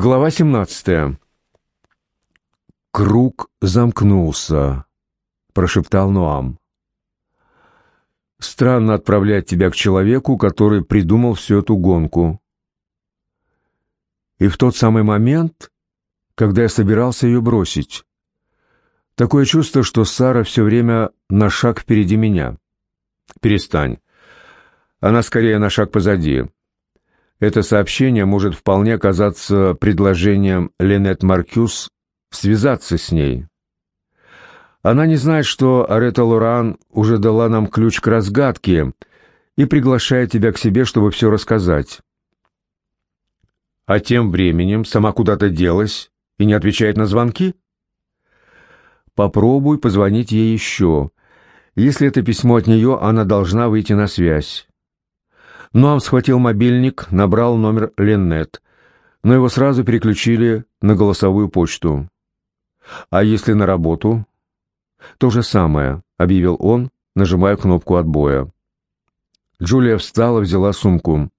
Глава 17. «Круг замкнулся», — прошептал Ноам. «Странно отправлять тебя к человеку, который придумал всю эту гонку. И в тот самый момент, когда я собирался ее бросить. Такое чувство, что Сара все время на шаг впереди меня. Перестань. Она скорее на шаг позади. Это сообщение может вполне оказаться предложением Ленет Маркюс связаться с ней. Она не знает, что Арета Лоран уже дала нам ключ к разгадке и приглашает тебя к себе, чтобы все рассказать. А тем временем сама куда-то делась и не отвечает на звонки? Попробуй позвонить ей еще. Если это письмо от нее, она должна выйти на связь. Ноам схватил мобильник, набрал номер Леннет, но его сразу переключили на голосовую почту. «А если на работу?» «То же самое», — объявил он, нажимая кнопку отбоя. Джулия встала, взяла сумку.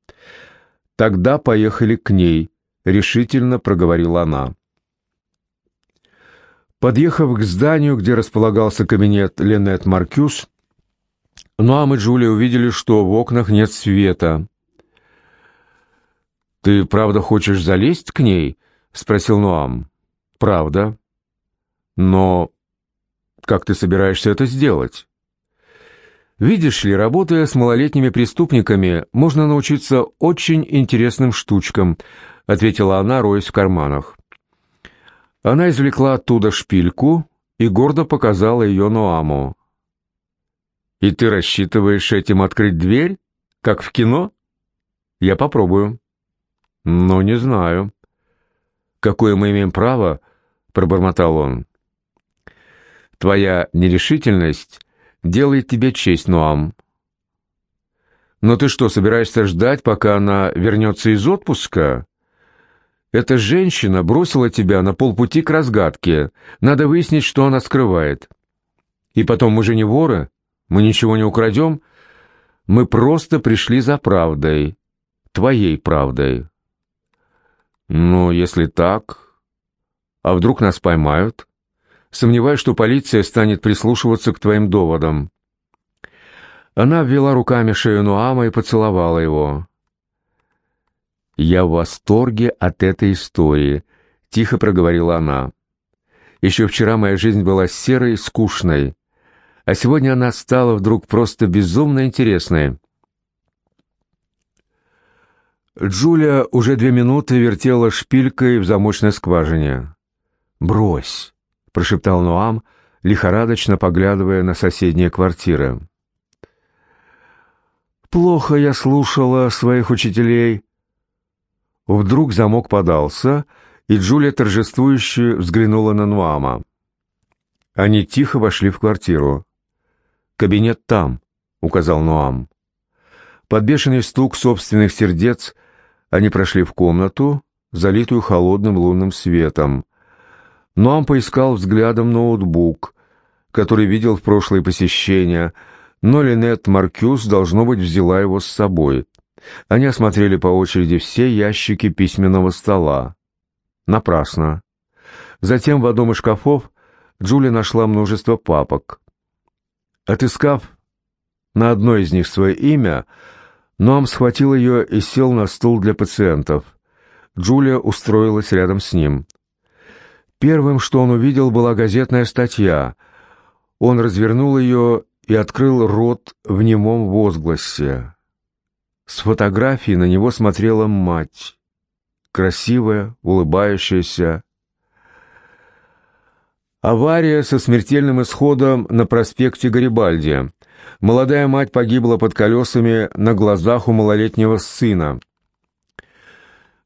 «Тогда поехали к ней», — решительно проговорила она. Подъехав к зданию, где располагался кабинет Ленет Маркюс, Нуам и Джулия увидели, что в окнах нет света. «Ты правда хочешь залезть к ней?» — спросил Нуам. «Правда. Но как ты собираешься это сделать?» «Видишь ли, работая с малолетними преступниками, можно научиться очень интересным штучкам», — ответила она, роясь в карманах. Она извлекла оттуда шпильку и гордо показала ее Ноаму. И ты рассчитываешь этим открыть дверь, как в кино? Я попробую. Ну, не знаю. Какое мы имеем право? Пробормотал он. Твоя нерешительность делает тебе честь, Нуам. Но ты что, собираешься ждать, пока она вернется из отпуска? Эта женщина бросила тебя на полпути к разгадке. Надо выяснить, что она скрывает. И потом, мы же не воры. Мы ничего не украдем, мы просто пришли за правдой, твоей правдой. Ну, если так, а вдруг нас поймают? Сомневаюсь, что полиция станет прислушиваться к твоим доводам. Она ввела руками шею Нуама и поцеловала его. «Я в восторге от этой истории», — тихо проговорила она. «Еще вчера моя жизнь была серой скучной а сегодня она стала вдруг просто безумно интересной. Джулия уже две минуты вертела шпилькой в замочной скважине. «Брось», — прошептал Нуам, лихорадочно поглядывая на соседние квартиры. «Плохо я слушала своих учителей». Вдруг замок подался, и Джулия торжествующе взглянула на Нуама. Они тихо вошли в квартиру. «Кабинет там», — указал Ноам. Под бешеный стук собственных сердец они прошли в комнату, залитую холодным лунным светом. Ноам поискал взглядом ноутбук, который видел в прошлое посещение, но Линет Маркюс, должно быть, взяла его с собой. Они осмотрели по очереди все ящики письменного стола. Напрасно. Затем в одном из шкафов Джули нашла множество папок. Отыскав на одной из них свое имя, Ноам схватил ее и сел на стул для пациентов. Джулия устроилась рядом с ним. Первым, что он увидел, была газетная статья. Он развернул ее и открыл рот в немом возгласе. С фотографии на него смотрела мать. Красивая, улыбающаяся, Авария со смертельным исходом на проспекте Гарибальди. Молодая мать погибла под колесами на глазах у малолетнего сына.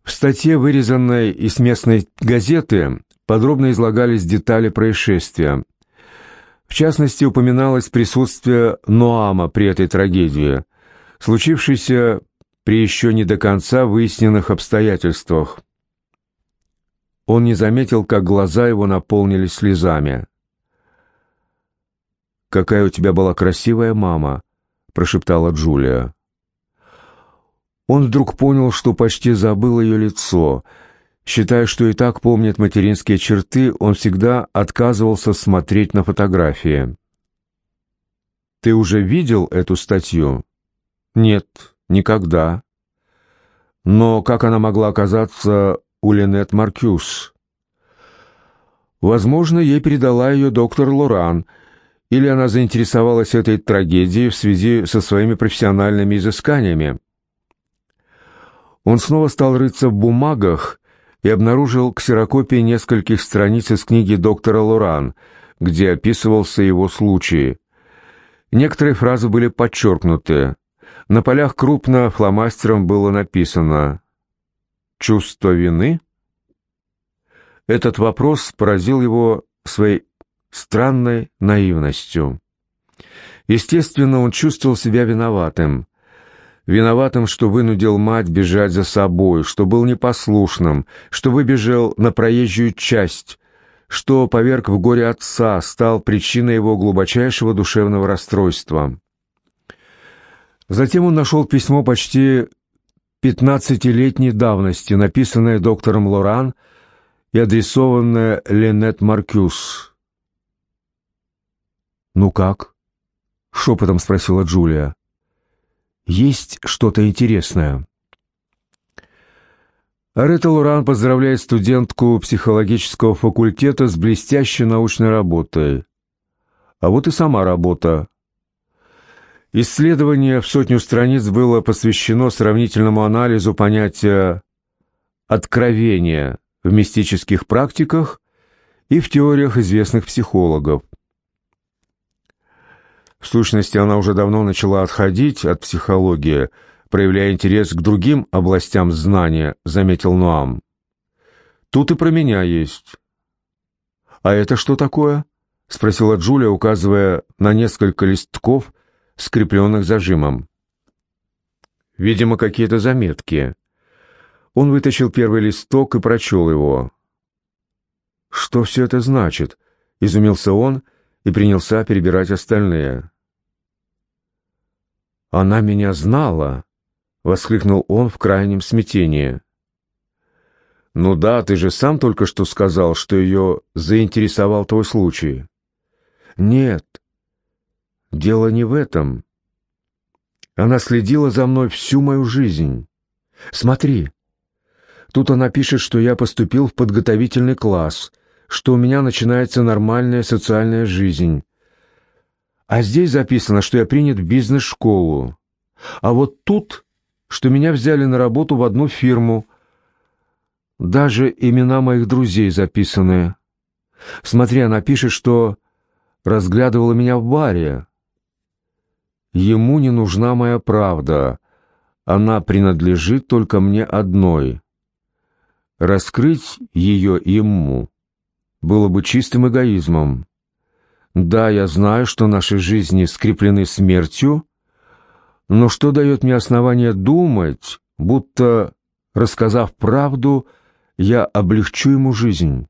В статье, вырезанной из местной газеты, подробно излагались детали происшествия. В частности, упоминалось присутствие Ноама при этой трагедии, случившейся при еще не до конца выясненных обстоятельствах. Он не заметил, как глаза его наполнились слезами. «Какая у тебя была красивая мама!» — прошептала Джулия. Он вдруг понял, что почти забыл ее лицо, Считая, что и так помнит материнские черты, он всегда отказывался смотреть на фотографии. «Ты уже видел эту статью?» «Нет, никогда». «Но как она могла оказаться у Ленет Маркюс?» «Возможно, ей передала ее доктор Лоран», или она заинтересовалась этой трагедией в связи со своими профессиональными изысканиями. Он снова стал рыться в бумагах и обнаружил ксерокопии нескольких страниц из книги доктора Лоран, где описывался его случай. Некоторые фразы были подчеркнуты. На полях крупно фломастером было написано «Чувство вины?» Этот вопрос поразил его своей странной наивностью. Естественно, он чувствовал себя виноватым. Виноватым, что вынудил мать бежать за собой, что был непослушным, что выбежал на проезжую часть, что поверг в горе отца, стал причиной его глубочайшего душевного расстройства. Затем он нашел письмо почти пятнадцатилетней давности, написанное доктором Лоран и адресованное Ленет Маркюс. «Ну как?» — шепотом спросила Джулия. «Есть что-то интересное?» Арета Луран поздравляет студентку психологического факультета с блестящей научной работой. А вот и сама работа. Исследование в сотню страниц было посвящено сравнительному анализу понятия «откровения» в мистических практиках и в теориях известных психологов. В сущности, она уже давно начала отходить от психологии, проявляя интерес к другим областям знания, заметил Нуам. Тут и про меня есть. А это что такое? спросила Джулия, указывая на несколько листков, скрепленных зажимом. Видимо, какие-то заметки. Он вытащил первый листок и прочел его. «Что все это значит?» — изумился он и принялся перебирать остальные. «Она меня знала!» — воскликнул он в крайнем смятении. «Ну да, ты же сам только что сказал, что ее заинтересовал твой случай». «Нет, дело не в этом. Она следила за мной всю мою жизнь. Смотри, тут она пишет, что я поступил в подготовительный класс, что у меня начинается нормальная социальная жизнь, а здесь записано, что я принят в бизнес-школу. А вот тут, что меня взяли на работу в одну фирму. Даже имена моих друзей записаны. Смотри, она пишет, что разглядывала меня в баре. Ему не нужна моя правда. Она принадлежит только мне одной. Раскрыть ее ему было бы чистым эгоизмом. Да, я знаю, что наши жизни скреплены смертью, но что дает мне основание думать, будто, рассказав правду, я облегчу ему жизнь?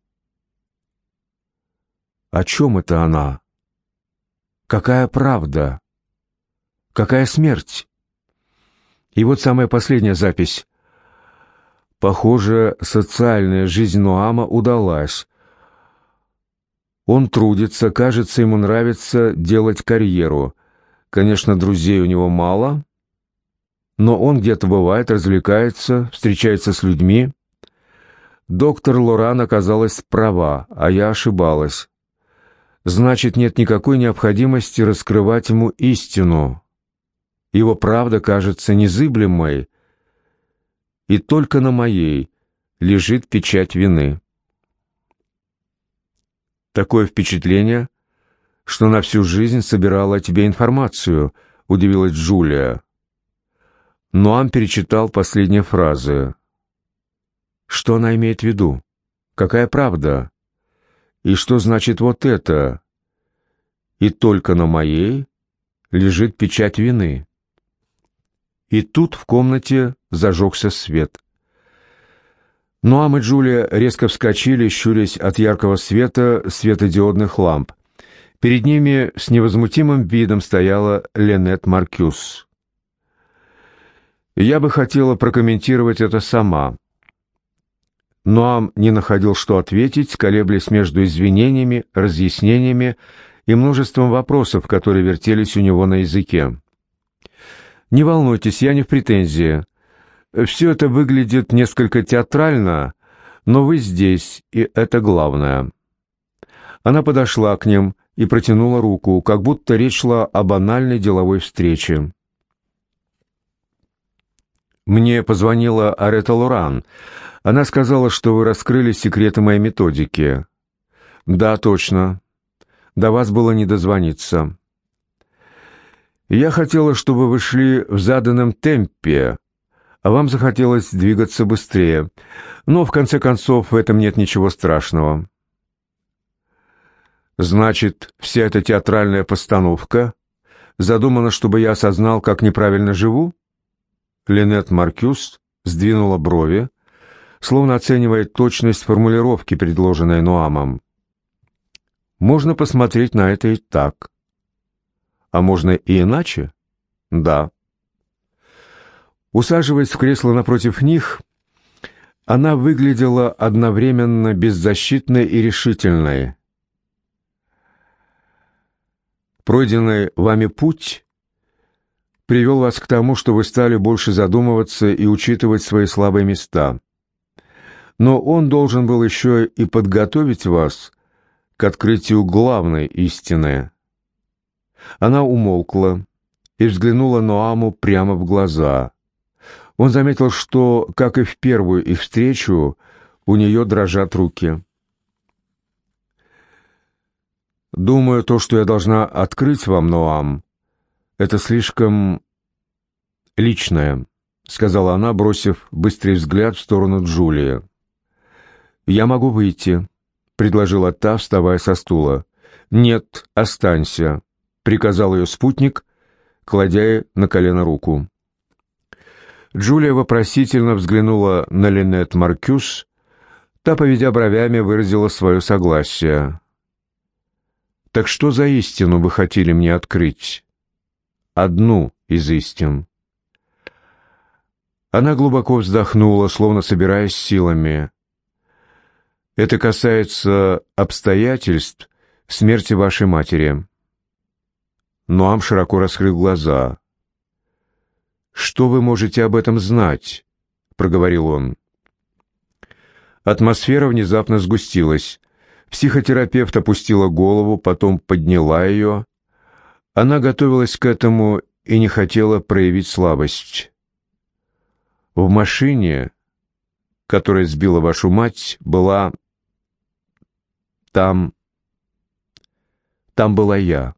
О чем это она? Какая правда? Какая смерть? И вот самая последняя запись. Похоже, социальная жизнь Нуама удалась. Он трудится, кажется, ему нравится делать карьеру. Конечно, друзей у него мало, но он где-то бывает, развлекается, встречается с людьми. Доктор Лоран оказалась права, а я ошибалась. Значит, нет никакой необходимости раскрывать ему истину. Его правда кажется незыблемой, и только на моей лежит печать вины. Такое впечатление, что на всю жизнь собирала о тебе информацию, удивилась Джулия. Ноам перечитал последние фразы. Что она имеет в виду? Какая правда? И что значит вот это? И только на моей лежит печать вины. И тут в комнате зажегся свет. Нуам и Джулия резко вскочили, щурясь от яркого света светодиодных ламп. Перед ними с невозмутимым видом стояла Ленет Маркюс. «Я бы хотела прокомментировать это сама. Ноам не находил, что ответить, колеблясь между извинениями, разъяснениями и множеством вопросов, которые вертелись у него на языке. «Не волнуйтесь, я не в претензии. Все это выглядит несколько театрально, но вы здесь, и это главное». Она подошла к ним и протянула руку, как будто речь шла о банальной деловой встрече. «Мне позвонила Арета Луран. Она сказала, что вы раскрыли секреты моей методики». «Да, точно. До вас было не дозвониться». «Я хотела, чтобы вы шли в заданном темпе, а вам захотелось двигаться быстрее. Но, в конце концов, в этом нет ничего страшного». «Значит, вся эта театральная постановка задумана, чтобы я осознал, как неправильно живу?» Линет Маркюс сдвинула брови, словно оценивая точность формулировки, предложенной Ноамом. «Можно посмотреть на это и так. А можно и иначе?» «Да». Усаживаясь в кресло напротив них, она выглядела одновременно беззащитной и решительной. Пройденный вами путь привел вас к тому, что вы стали больше задумываться и учитывать свои слабые места. Но он должен был еще и подготовить вас к открытию главной истины. Она умолкла и взглянула Ноаму прямо в глаза. Он заметил, что, как и в первую их встречу, у нее дрожат руки. «Думаю, то, что я должна открыть вам, Ноам, это слишком личное», — сказала она, бросив быстрый взгляд в сторону Джулии. «Я могу выйти», — предложила та, вставая со стула. «Нет, останься», — приказал ее спутник, кладя на колено руку. Джулия вопросительно взглянула на Линет Маркюс, та, поведя бровями, выразила свое согласие. «Так что за истину вы хотели мне открыть?» одну из истин. Она глубоко вздохнула, словно собираясь силами. Это касается обстоятельств смерти вашей матери. Ноам широко раскрыл глаза. «Что вы можете об этом знать?» — проговорил он. Атмосфера внезапно сгустилась. Психотерапевт опустила голову, потом подняла ее она готовилась к этому и не хотела проявить слабость. В машине, которая сбила вашу мать, была... Там... Там была я.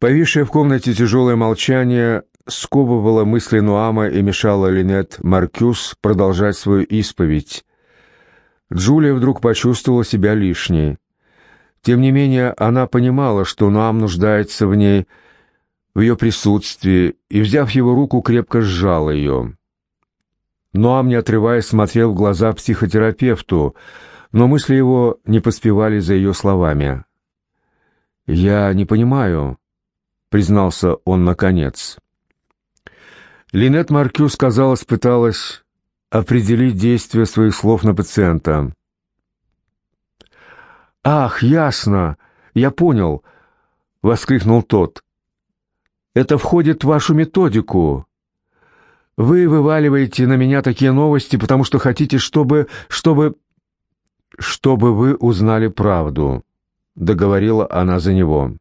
Повисшее в комнате тяжелое молчание сковывало мысли Нуама и мешало Линет Маркюс продолжать свою исповедь. Джулия вдруг почувствовала себя лишней. Тем не менее, она понимала, что Нуам нуждается в ней, в ее присутствии, и, взяв его руку, крепко сжал ее. Нуам, не отрываясь, смотрел в глаза психотерапевту, но мысли его не поспевали за ее словами. «Я не понимаю», — признался он наконец. Линет Маркюс, казалось, пыталась определить действие своих слов на пациента. «Ах, ясно! Я понял!» — воскликнул тот. «Это входит в вашу методику. Вы вываливаете на меня такие новости, потому что хотите, чтобы... чтобы... чтобы вы узнали правду», — договорила она за него.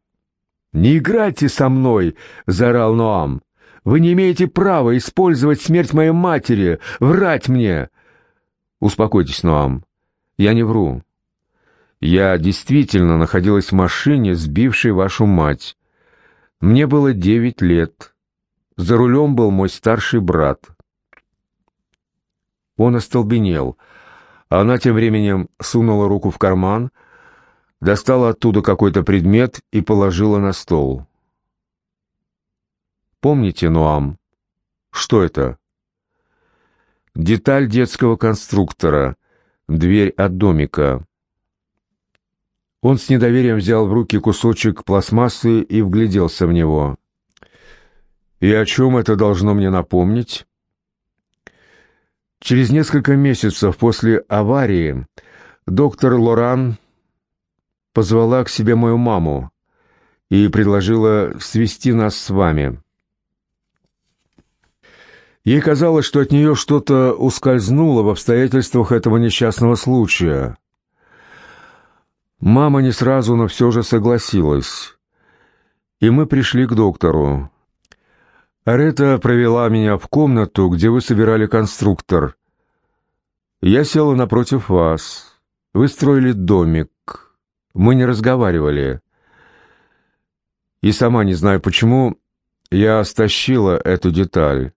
«Не играйте со мной!» — заорал Ноам. «Вы не имеете права использовать смерть моей матери, врать мне!» «Успокойтесь, Ноам. Я не вру. Я действительно находилась в машине, сбившей вашу мать. Мне было девять лет. За рулем был мой старший брат. Он остолбенел. Она тем временем сунула руку в карман, достала оттуда какой-то предмет и положила на стол. «Помните, Нуам? Что это?» «Деталь детского конструктора. Дверь от домика». Он с недоверием взял в руки кусочек пластмассы и вгляделся в него. «И о чем это должно мне напомнить?» Через несколько месяцев после аварии доктор Лоран позвала к себе мою маму и предложила свести нас с вами. Ей казалось, что от нее что-то ускользнуло в обстоятельствах этого несчастного случая. Мама не сразу, но все же согласилась. И мы пришли к доктору. Арета провела меня в комнату, где вы собирали конструктор. Я села напротив вас. Вы строили домик. Мы не разговаривали. И сама не знаю почему, я стащила эту деталь.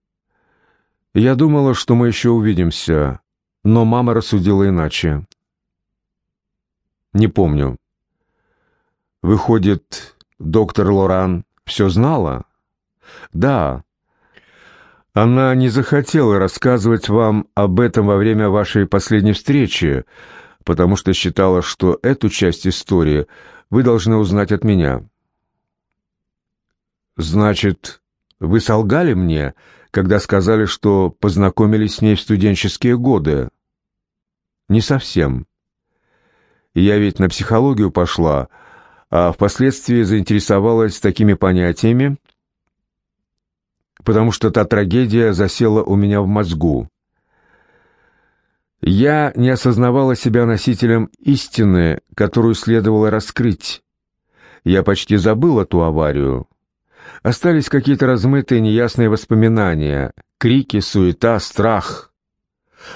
Я думала, что мы еще увидимся, но мама рассудила иначе. Не помню. Выходит, доктор Лоран все знала? Да. Она не захотела рассказывать вам об этом во время вашей последней встречи, потому что считала, что эту часть истории вы должны узнать от меня. Значит, вы солгали мне, когда сказали, что познакомились с ней в студенческие годы? Не совсем. Я ведь на психологию пошла, а впоследствии заинтересовалась такими понятиями, потому что та трагедия засела у меня в мозгу. Я не осознавала себя носителем истины, которую следовало раскрыть. Я почти забыла ту аварию. Остались какие-то размытые неясные воспоминания, крики, суета, страх.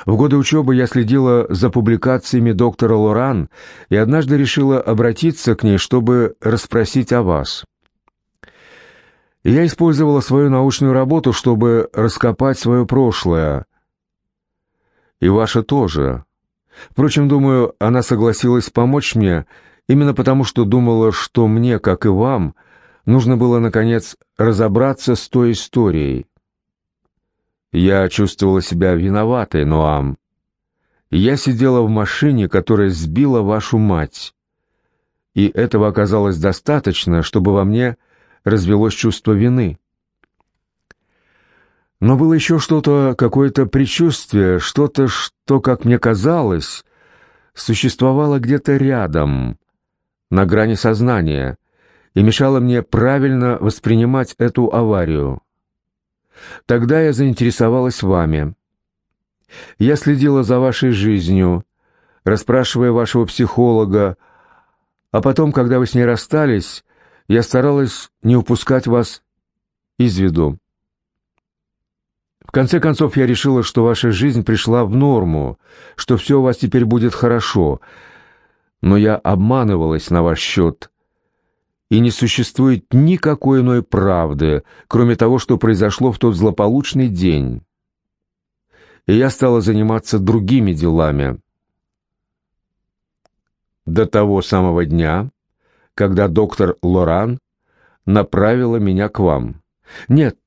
В годы учебы я следила за публикациями доктора Лоран и однажды решила обратиться к ней, чтобы расспросить о вас. Я использовала свою научную работу, чтобы раскопать свое прошлое. И ваше тоже. Впрочем, думаю, она согласилась помочь мне именно потому, что думала, что мне, как и вам, — Нужно было, наконец, разобраться с той историей. Я чувствовала себя виноватой, Ноам. Я сидела в машине, которая сбила вашу мать. И этого оказалось достаточно, чтобы во мне развелось чувство вины. Но было еще что-то, какое-то предчувствие, что-то, что, как мне казалось, существовало где-то рядом, на грани сознания — и мешало мне правильно воспринимать эту аварию. Тогда я заинтересовалась вами. Я следила за вашей жизнью, расспрашивая вашего психолога, а потом, когда вы с ней расстались, я старалась не упускать вас из виду. В конце концов, я решила, что ваша жизнь пришла в норму, что все у вас теперь будет хорошо, но я обманывалась на ваш счет, и не существует никакой иной правды, кроме того, что произошло в тот злополучный день. И я стала заниматься другими делами. До того самого дня, когда доктор Лоран направила меня к вам. Нет,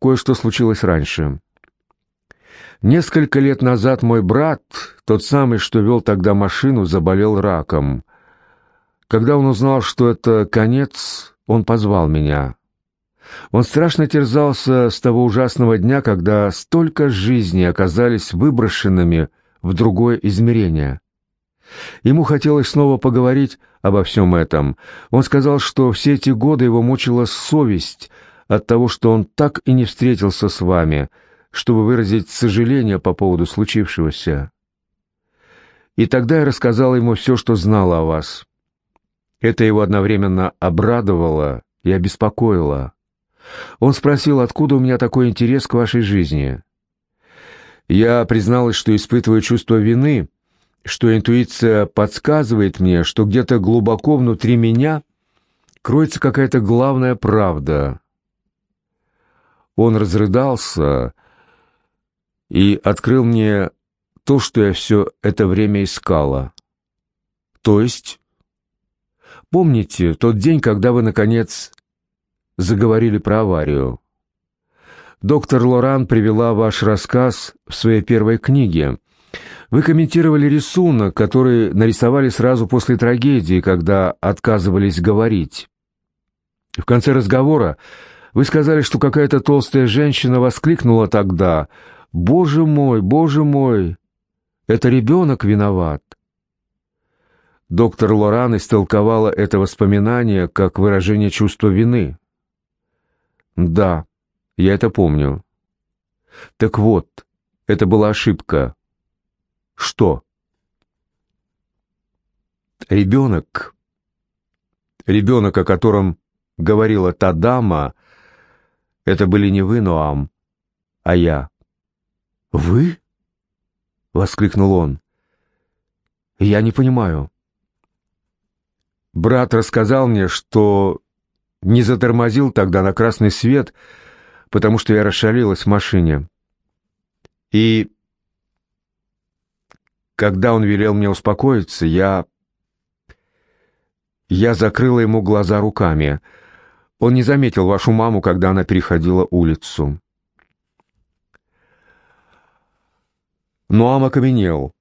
кое-что случилось раньше. Несколько лет назад мой брат, тот самый, что вел тогда машину, заболел раком. Когда он узнал, что это конец, он позвал меня. Он страшно терзался с того ужасного дня, когда столько жизней оказались выброшенными в другое измерение. Ему хотелось снова поговорить обо всем этом. Он сказал, что все эти годы его мучила совесть от того, что он так и не встретился с вами, чтобы выразить сожаление по поводу случившегося. И тогда я рассказал ему все, что знала о вас. Это его одновременно обрадовало и обеспокоило. Он спросил, откуда у меня такой интерес к вашей жизни. Я призналась, что испытываю чувство вины, что интуиция подсказывает мне, что где-то глубоко внутри меня кроется какая-то главная правда. Он разрыдался и открыл мне то, что я все это время искала. То есть Помните тот день, когда вы, наконец, заговорили про аварию? Доктор Лоран привела ваш рассказ в своей первой книге. Вы комментировали рисунок, который нарисовали сразу после трагедии, когда отказывались говорить. В конце разговора вы сказали, что какая-то толстая женщина воскликнула тогда «Боже мой, боже мой! Это ребенок виноват!» Доктор Лоран истолковала это воспоминание как выражение чувства вины. «Да, я это помню». «Так вот, это была ошибка». «Что?» «Ребенок, ребенок, о котором говорила та дама, это были не вы, Ноам, а я». «Вы?» — воскликнул он. «Я не понимаю». Брат рассказал мне, что не затормозил тогда на красный свет, потому что я расшалилась в машине. И когда он велел мне успокоиться, я... Я закрыла ему глаза руками. Он не заметил вашу маму, когда она переходила улицу. Нуам окаменел.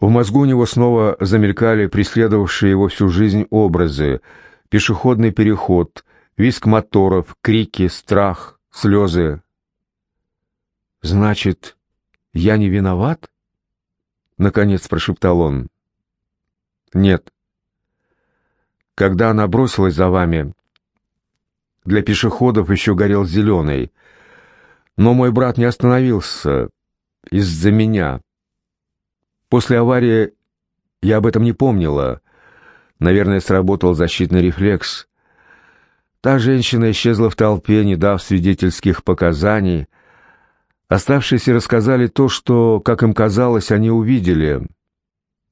В мозгу у него снова замелькали преследовавшие его всю жизнь образы. Пешеходный переход, визг моторов, крики, страх, слезы. «Значит, я не виноват?» Наконец прошептал он. «Нет. Когда она бросилась за вами, для пешеходов еще горел зеленый. Но мой брат не остановился из-за меня». После аварии я об этом не помнила. Наверное, сработал защитный рефлекс. Та женщина исчезла в толпе, не дав свидетельских показаний. Оставшиеся рассказали то, что, как им казалось, они увидели.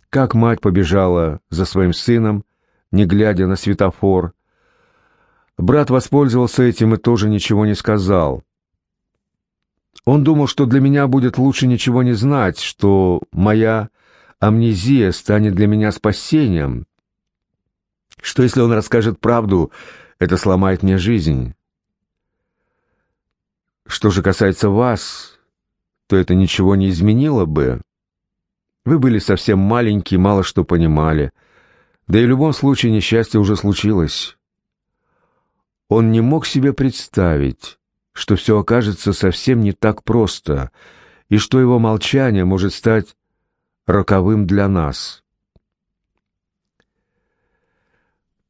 Как мать побежала за своим сыном, не глядя на светофор. Брат воспользовался этим и тоже ничего не сказал. Он думал, что для меня будет лучше ничего не знать, что моя амнезия станет для меня спасением, что если он расскажет правду, это сломает мне жизнь. Что же касается вас, то это ничего не изменило бы. Вы были совсем маленькие, мало что понимали. Да и в любом случае несчастье уже случилось. Он не мог себе представить, что все окажется совсем не так просто, и что его молчание может стать роковым для нас.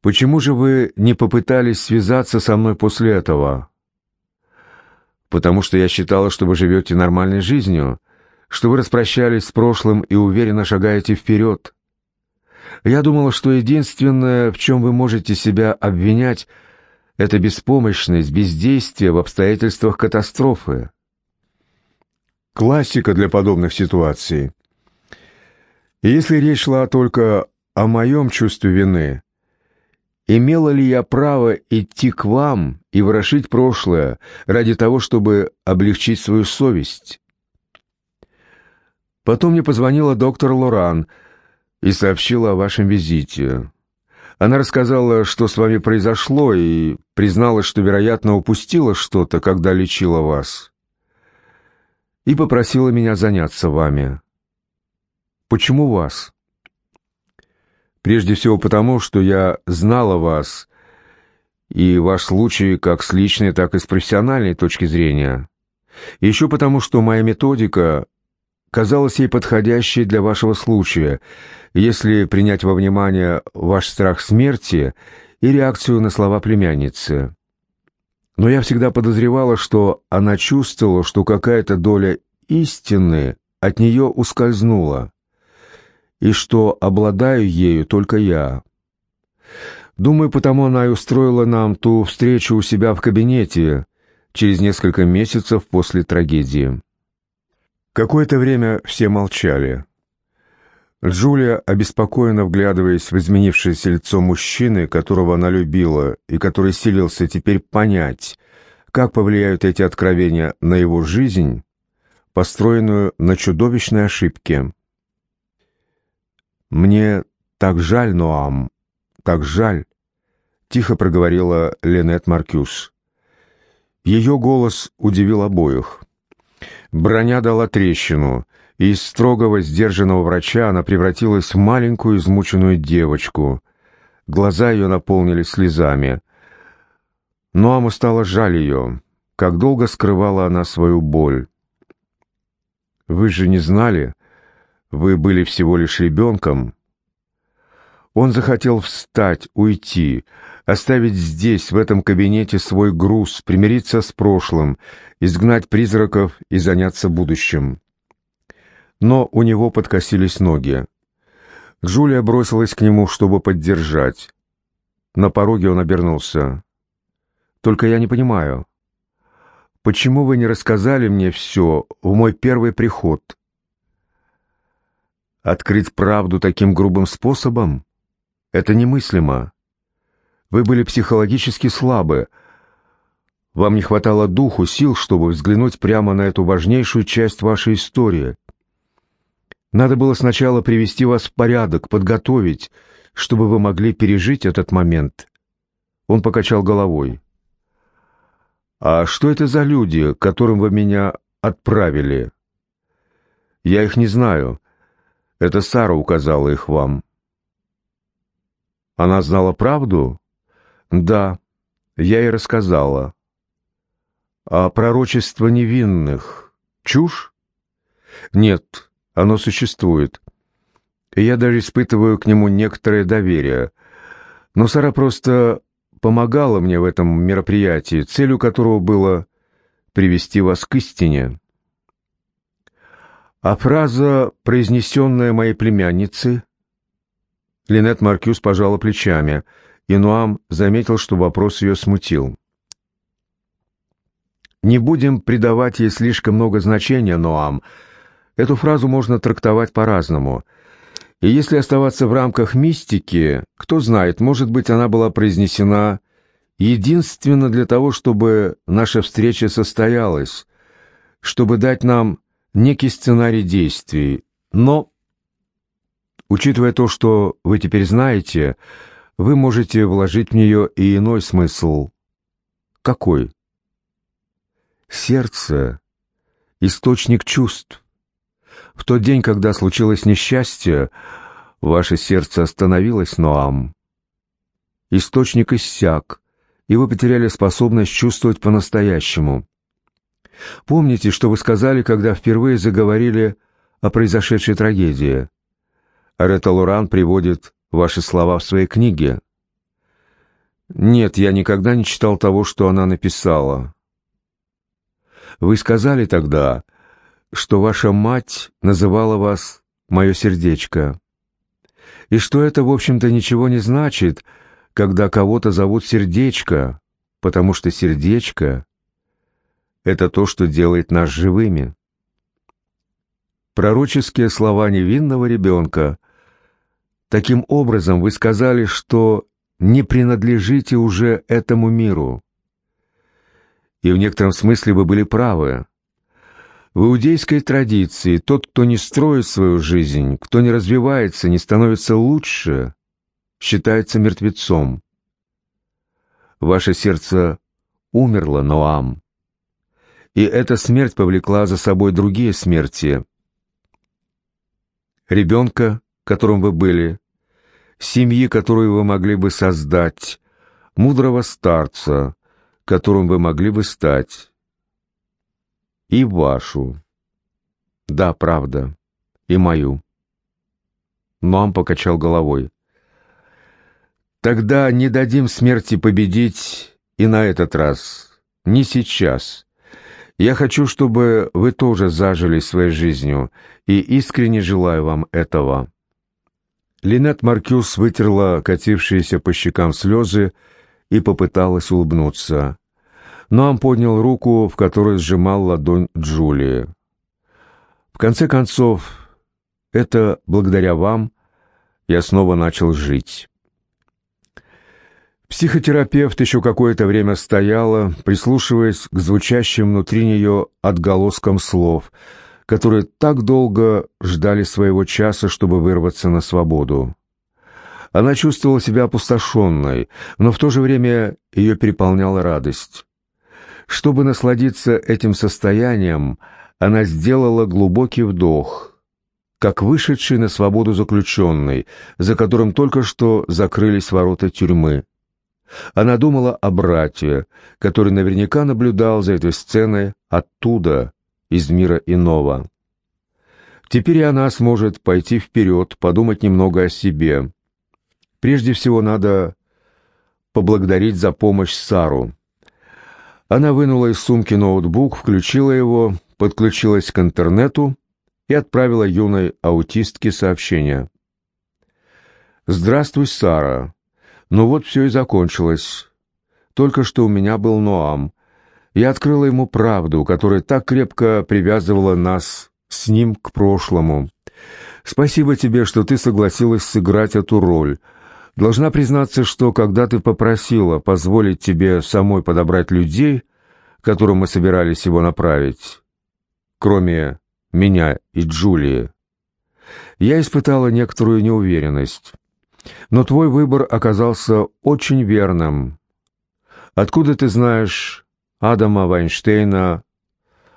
Почему же вы не попытались связаться со мной после этого? Потому что я считала, что вы живете нормальной жизнью, что вы распрощались с прошлым и уверенно шагаете вперед. Я думала, что единственное, в чем вы можете себя обвинять, это беспомощность, бездействие в обстоятельствах катастрофы. Классика для подобных ситуаций. И если речь шла только о моем чувстве вины, имела ли я право идти к вам и ворошить прошлое ради того, чтобы облегчить свою совесть? Потом мне позвонила доктор Лоран и сообщила о вашем визите. Она рассказала, что с вами произошло, и призналась, что, вероятно, упустила что-то, когда лечила вас. И попросила меня заняться вами. Почему вас? Прежде всего потому, что я знала вас, и ваш случай как с личной, так и с профессиональной точки зрения. И еще потому, что моя методика казалась ей подходящей для вашего случая, если принять во внимание ваш страх смерти и реакцию на слова племянницы. Но я всегда подозревала, что она чувствовала, что какая-то доля истины от нее ускользнула и что обладаю ею только я. Думаю, потому она и устроила нам ту встречу у себя в кабинете через несколько месяцев после трагедии. Какое-то время все молчали. Джулия, обеспокоенно вглядываясь в изменившееся лицо мужчины, которого она любила и который силился теперь понять, как повлияют эти откровения на его жизнь, построенную на чудовищной ошибке. «Мне так жаль, Ноам, так жаль», — тихо проговорила Ленет Маркюс. Ее голос удивил обоих. Броня дала трещину, из строгого, сдержанного врача она превратилась в маленькую измученную девочку. Глаза ее наполнились слезами. Ноаму стало жаль ее, как долго скрывала она свою боль. Вы же не знали? Вы были всего лишь ребенком. Он захотел встать, уйти, оставить здесь, в этом кабинете, свой груз, примириться с прошлым, изгнать призраков и заняться будущим. Но у него подкосились ноги. Джулия бросилась к нему, чтобы поддержать. На пороге он обернулся. «Только я не понимаю, почему вы не рассказали мне все в мой первый приход?» «Открыть правду таким грубым способом? Это немыслимо. Вы были психологически слабы. Вам не хватало духу, сил, чтобы взглянуть прямо на эту важнейшую часть вашей истории. Надо было сначала привести вас в порядок, подготовить, чтобы вы могли пережить этот момент. Он покачал головой. «А что это за люди, которым вы меня отправили?» «Я их не знаю. Это Сара указала их вам». «Она знала правду?» «Да, я ей рассказала». «А пророчество невинных — чушь?» «Нет, оно существует. И я даже испытываю к нему некоторое доверие. Но Сара просто помогала мне в этом мероприятии, целью которого было привести вас к истине. А фраза, произнесенная моей племянницей, Линет Маркюс пожала плечами, и Нуам заметил, что вопрос ее смутил. «Не будем придавать ей слишком много значения, Ноам», Эту фразу можно трактовать по-разному. И если оставаться в рамках мистики, кто знает, может быть, она была произнесена единственно для того, чтобы наша встреча состоялась, чтобы дать нам некий сценарий действий. Но, учитывая то, что вы теперь знаете, вы можете вложить в нее и иной смысл. Какой? Сердце — источник чувств. В тот день, когда случилось несчастье, ваше сердце остановилось, Ноам. Источник иссяк, и вы потеряли способность чувствовать по-настоящему. Помните, что вы сказали, когда впервые заговорили о произошедшей трагедии? Арета Луран приводит ваши слова в своей книге. Нет, я никогда не читал того, что она написала. Вы сказали тогда, что ваша мать называла вас «мое сердечко», и что это, в общем-то, ничего не значит, когда кого-то зовут сердечко, потому что сердечко — это то, что делает нас живыми. Пророческие слова невинного ребенка. Таким образом, вы сказали, что не принадлежите уже этому миру. И в некотором смысле вы были правы. В иудейской традиции тот, кто не строит свою жизнь, кто не развивается, не становится лучше, считается мертвецом. Ваше сердце умерло, Ноам. И эта смерть повлекла за собой другие смерти. Ребенка, которым вы были, семьи, которую вы могли бы создать, мудрого старца, которым вы могли бы стать и вашу. Да, правда, и мою. Ноам покачал головой. Тогда не дадим смерти победить и на этот раз. Не сейчас. Я хочу, чтобы вы тоже зажили своей жизнью, и искренне желаю вам этого. Линет Маркюс вытерла катившиеся по щекам слезы и попыталась улыбнуться. Ноам поднял руку, в которой сжимал ладонь Джулии. «В конце концов, это благодаря вам я снова начал жить». Психотерапевт еще какое-то время стояла, прислушиваясь к звучащим внутри нее отголоскам слов, которые так долго ждали своего часа, чтобы вырваться на свободу. Она чувствовала себя опустошенной, но в то же время ее переполняла радость. Чтобы насладиться этим состоянием, она сделала глубокий вдох, как вышедший на свободу заключенный, за которым только что закрылись ворота тюрьмы. Она думала о брате, который наверняка наблюдал за этой сценой оттуда, из мира иного. Теперь она сможет пойти вперед, подумать немного о себе. Прежде всего надо поблагодарить за помощь Сару. Она вынула из сумки ноутбук, включила его, подключилась к интернету и отправила юной аутистке сообщение. «Здравствуй, Сара. Ну вот все и закончилось. Только что у меня был Ноам. Я открыла ему правду, которая так крепко привязывала нас с ним к прошлому. Спасибо тебе, что ты согласилась сыграть эту роль. Должна признаться, что когда ты попросила позволить тебе самой подобрать людей, которым мы собирались его направить, кроме меня и Джулии, я испытала некоторую неуверенность. Но твой выбор оказался очень верным. Откуда ты знаешь Адама Вайнштейна,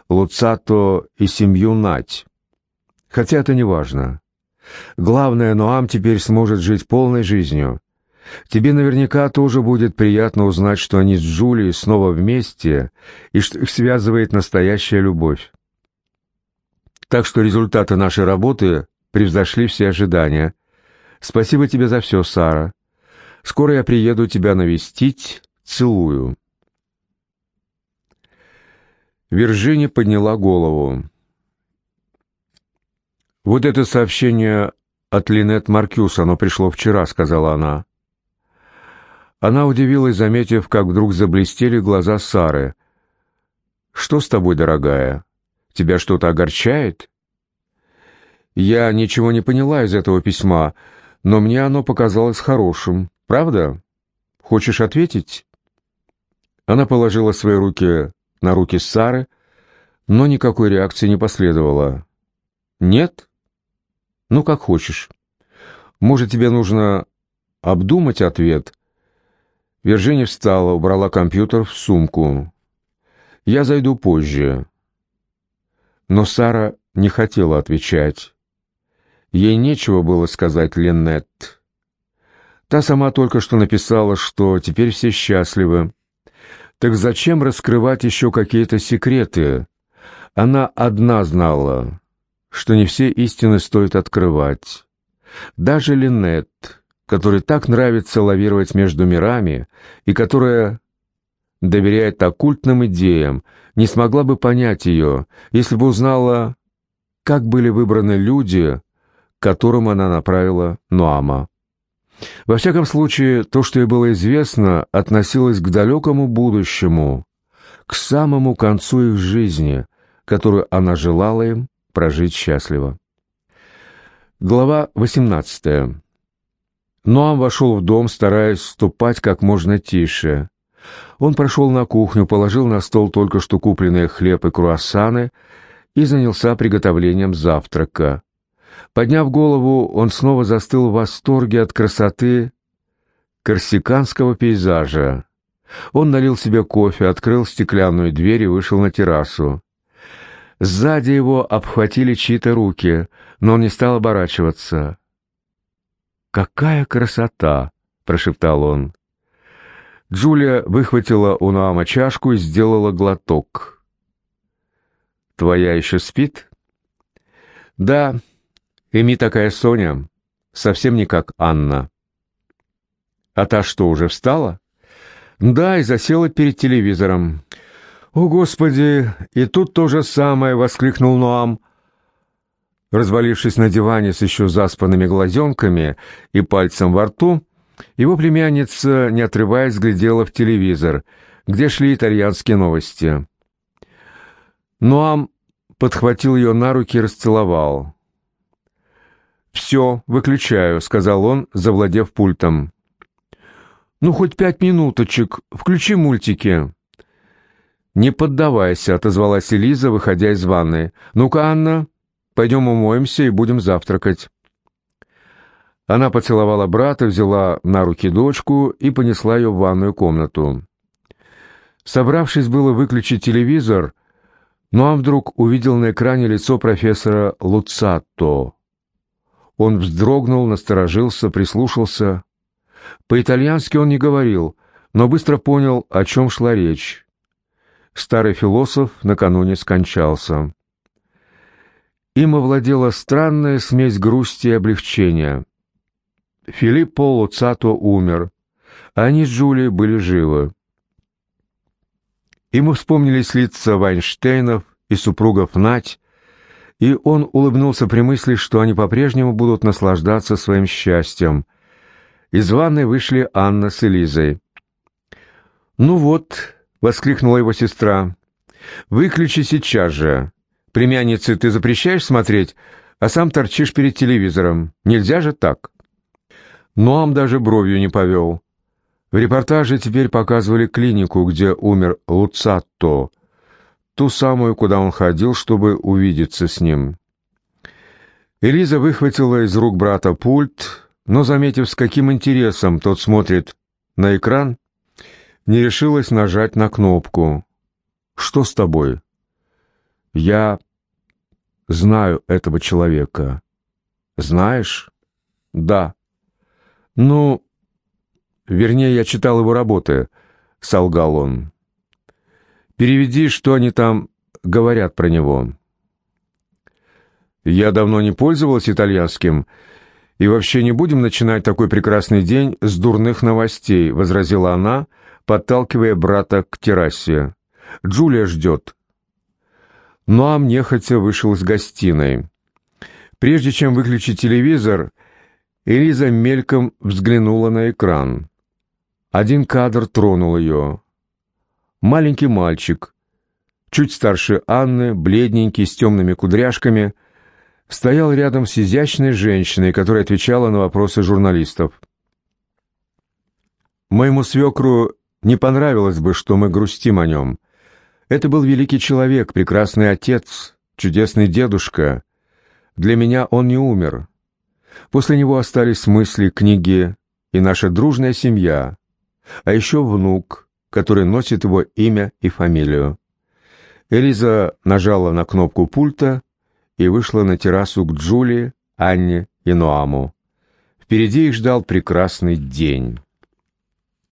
Луцато и семью Нать? Хотя это не важно. Главное, Ноам теперь сможет жить полной жизнью. Тебе наверняка тоже будет приятно узнать, что они с Джулией снова вместе и что их связывает настоящая любовь. Так что результаты нашей работы превзошли все ожидания. Спасибо тебе за все, Сара. Скоро я приеду тебя навестить. Целую. Виржини подняла голову. «Вот это сообщение от Линет Маркюс, оно пришло вчера», — сказала она. Она удивилась, заметив, как вдруг заблестели глаза Сары. «Что с тобой, дорогая? Тебя что-то огорчает?» «Я ничего не поняла из этого письма, но мне оно показалось хорошим. Правда? Хочешь ответить?» Она положила свои руки на руки Сары, но никакой реакции не последовало. «Нет?» Ну, как хочешь. Может, тебе нужно обдумать ответ?» Виржиния встала, убрала компьютер в сумку. «Я зайду позже». Но Сара не хотела отвечать. Ей нечего было сказать Ленет. Та сама только что написала, что теперь все счастливы. Так зачем раскрывать еще какие-то секреты? Она одна знала, что не все истины стоит открывать. Даже Линет, которой так нравится лавировать между мирами и которая доверяет оккультным идеям, не смогла бы понять ее, если бы узнала, как были выбраны люди, которым она направила Нуама. Во всяком случае, то, что ей было известно, относилось к далекому будущему, к самому концу их жизни, которую она желала им прожить счастливо. Глава 18. Ноам вошел в дом, стараясь ступать как можно тише. Он прошел на кухню, положил на стол только что купленные хлеб и круассаны и занялся приготовлением завтрака. Подняв голову, он снова застыл в восторге от красоты корсиканского пейзажа. Он налил себе кофе, открыл стеклянную дверь и вышел на террасу. Сзади его обхватили чьи-то руки, но он не стал оборачиваться. «Какая красота!» — прошептал он. Джулия выхватила у Наама чашку и сделала глоток. «Твоя еще спит?» «Да, Эми такая Соня, совсем не как Анна». «А та что, уже встала?» «Да, и засела перед телевизором. «О, Господи! И тут то же самое!» — воскликнул Ноам. Развалившись на диване с еще заспанными глазенками и пальцем во рту, его племянница, не отрываясь, глядела в телевизор, где шли итальянские новости. Ноам подхватил ее на руки и расцеловал. «Все, выключаю», — сказал он, завладев пультом. «Ну, хоть пять минуточек, включи мультики». «Не поддавайся», — отозвалась Элиза, выходя из ванной. «Ну-ка, Анна, пойдем умоемся и будем завтракать». Она поцеловала брата, взяла на руки дочку и понесла ее в ванную комнату. Собравшись было выключить телевизор, но он вдруг увидел на экране лицо профессора Луцатто. Он вздрогнул, насторожился, прислушался. По-итальянски он не говорил, но быстро понял, о чем шла речь. Старый философ накануне скончался. им овладела странная смесь грусти и облегчения. Филиппо Луцато умер, а они с Джулией были живы. Ему вспомнились лица Вайнштейнов и супругов Нать, и он улыбнулся при мысли, что они по-прежнему будут наслаждаться своим счастьем. Из ванной вышли Анна с Элизой. «Ну вот», — воскликнула его сестра, — «выключи сейчас же. Племяннице ты запрещаешь смотреть, а сам торчишь перед телевизором. Нельзя же так». Ноам даже бровью не повел. В репортаже теперь показывали клинику, где умер Луцатто, ту самую, куда он ходил, чтобы увидеться с ним. Элиза выхватила из рук брата пульт, но, заметив, с каким интересом тот смотрит на экран, не решилась нажать на кнопку. «Что с тобой?» «Я знаю этого человека». «Знаешь?» «Да». «Ну, вернее, я читал его работы», — солгал он. «Переведи, что они там говорят про него». «Я давно не пользовалась итальянским, и вообще не будем начинать такой прекрасный день с дурных новостей», — возразила она, подталкивая брата к террасе. «Джулия ждет». Ну а мне хотя вышел из гостиной. Прежде чем выключить телевизор, Элиза мельком взглянула на экран. Один кадр тронул ее. Маленький мальчик, чуть старше Анны, бледненький, с темными кудряшками, стоял рядом с изящной женщиной, которая отвечала на вопросы журналистов. Моему свекру не понравилось бы, что мы грустим о нем. Это был великий человек, прекрасный отец, чудесный дедушка. Для меня он не умер. После него остались мысли, книги и наша дружная семья, а еще внук, который носит его имя и фамилию. Элиза нажала на кнопку пульта и вышла на террасу к Джулии, Анне и Ноаму. Впереди их ждал прекрасный день.